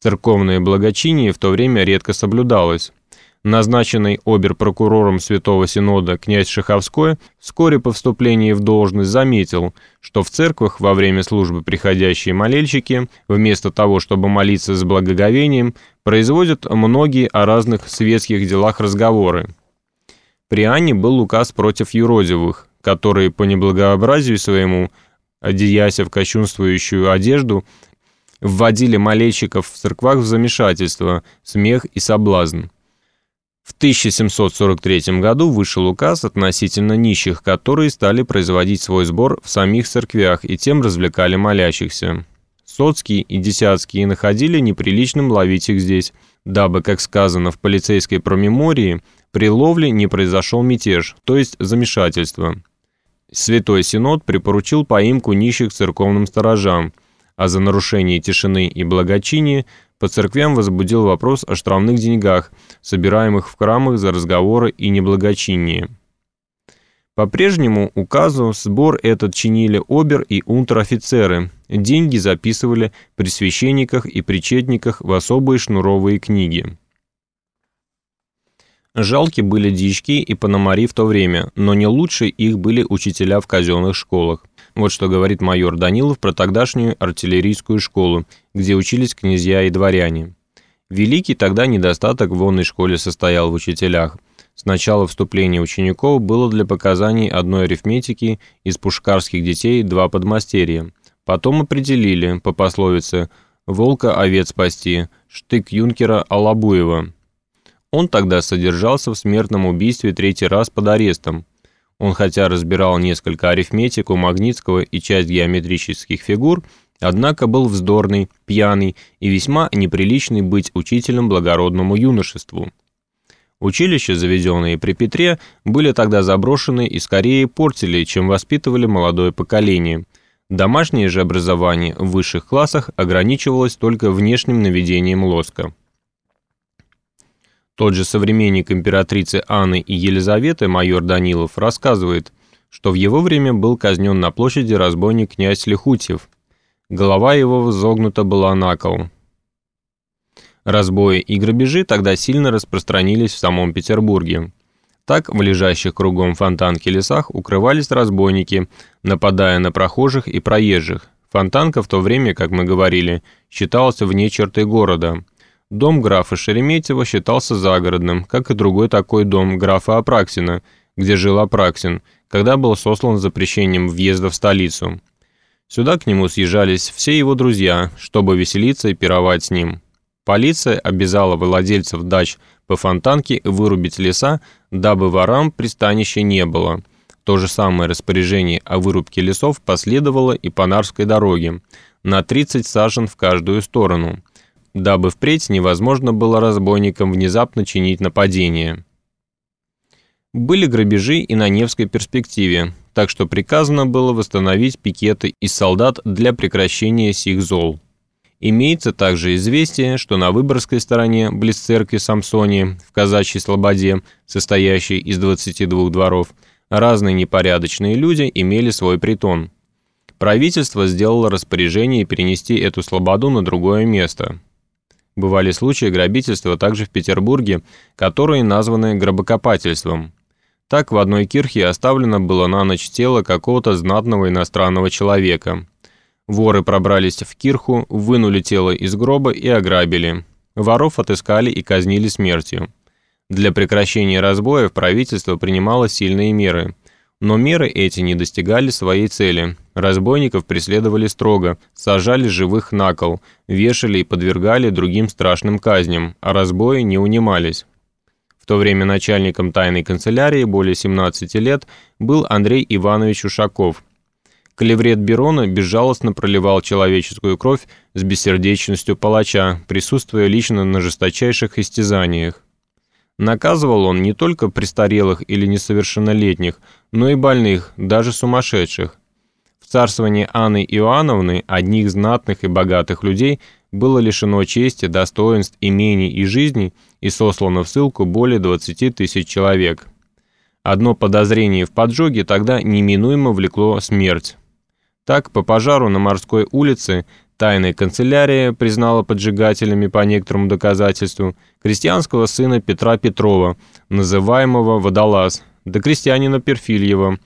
Церковное благочиние в то время редко соблюдалось. Назначенный обер-прокурором Святого Синода князь Шаховской вскоре по вступлении в должность заметил, что в церквах во время службы приходящие молельщики, вместо того, чтобы молиться с благоговением, производят многие о разных светских делах разговоры. При Анне был указ против юродивых, которые по неблагообразию своему, одеяся в кощунствующую одежду, вводили молельщиков в церквах в замешательство, смех и соблазн. В 1743 году вышел указ относительно нищих, которые стали производить свой сбор в самих церквях и тем развлекали молящихся. Соцкие и Десятские находили неприличным ловить их здесь, дабы, как сказано в полицейской промемории, при ловле не произошел мятеж, то есть замешательство. Святой Синод припоручил поимку нищих церковным сторожам, а за нарушение тишины и благочиния по церквям возбудил вопрос о штрафных деньгах, собираемых в храмах за разговоры и неблагочиние. По прежнему указу сбор этот чинили обер и унтер-офицеры, деньги записывали при священниках и причетниках в особые шнуровые книги. Жалки были дички и пономари в то время, но не лучше их были учителя в казенных школах. Вот что говорит майор Данилов про тогдашнюю артиллерийскую школу, где учились князья и дворяне. Великий тогда недостаток в вонной школе состоял в учителях. С начала вступления учеников было для показаний одной арифметики из пушкарских детей два подмастерья. Потом определили, по пословице «волка овец спасти», штык юнкера Алабуева. Он тогда содержался в смертном убийстве третий раз под арестом, он хотя разбирал несколько арифметику Магнитского и часть геометрических фигур, однако был вздорный, пьяный и весьма неприличный быть учителем благородному юношеству. Училища, заведенные при Петре, были тогда заброшены и скорее портили, чем воспитывали молодое поколение. Домашнее же образование в высших классах ограничивалось только внешним наведением лоска. Тот же современник императрицы Анны и Елизаветы, майор Данилов, рассказывает, что в его время был казнен на площади разбойник князь Лихутьев. Голова его взогнута была на кол. Разбои и грабежи тогда сильно распространились в самом Петербурге. Так в лежащих кругом фонтанки лесах укрывались разбойники, нападая на прохожих и проезжих. Фонтанка в то время, как мы говорили, считалась вне черты города – Дом графа Шереметьева считался загородным, как и другой такой дом графа Апраксина, где жил Апраксин, когда был сослан запрещением въезда в столицу. Сюда к нему съезжались все его друзья, чтобы веселиться и пировать с ним. Полиция обязала владельцев дач по фонтанке вырубить леса, дабы ворам пристанища не было. То же самое распоряжение о вырубке лесов последовало и по Нарской дороге, на 30 сажен в каждую сторону – дабы впредь невозможно было разбойникам внезапно чинить нападение. Были грабежи и на Невской перспективе, так что приказано было восстановить пикеты из солдат для прекращения сих зол. Имеется также известие, что на Выборгской стороне, близ церкви Самсонии, в казачьей слободе, состоящей из 22 дворов, разные непорядочные люди имели свой притон. Правительство сделало распоряжение перенести эту слободу на другое место. Бывали случаи грабительства также в Петербурге, которые названы гробокопательством. Так в одной кирхе оставлено было на ночь тело какого-то знатного иностранного человека. Воры пробрались в кирху, вынули тело из гроба и ограбили. Воров отыскали и казнили смертью. Для прекращения разбоев правительство принимало сильные меры – но меры эти не достигали своей цели. Разбойников преследовали строго, сажали живых на кол, вешали и подвергали другим страшным казням, а разбои не унимались. В то время начальником тайной канцелярии более 17 лет был Андрей Иванович Ушаков. Клеврет Берона безжалостно проливал человеческую кровь с бессердечностью палача, присутствуя лично на жесточайших истязаниях. Наказывал он не только престарелых или несовершеннолетних, но и больных, даже сумасшедших. В царствовании Анны Иоанновны одних знатных и богатых людей было лишено чести, достоинств, имений и жизни и сослано в ссылку более 20 тысяч человек. Одно подозрение в поджоге тогда неминуемо влекло смерть. Так, по пожару на морской улице Тайная канцелярия признала поджигателями по некоторому доказательству крестьянского сына Петра Петрова, называемого Водолаз, да крестьянина Перфильева,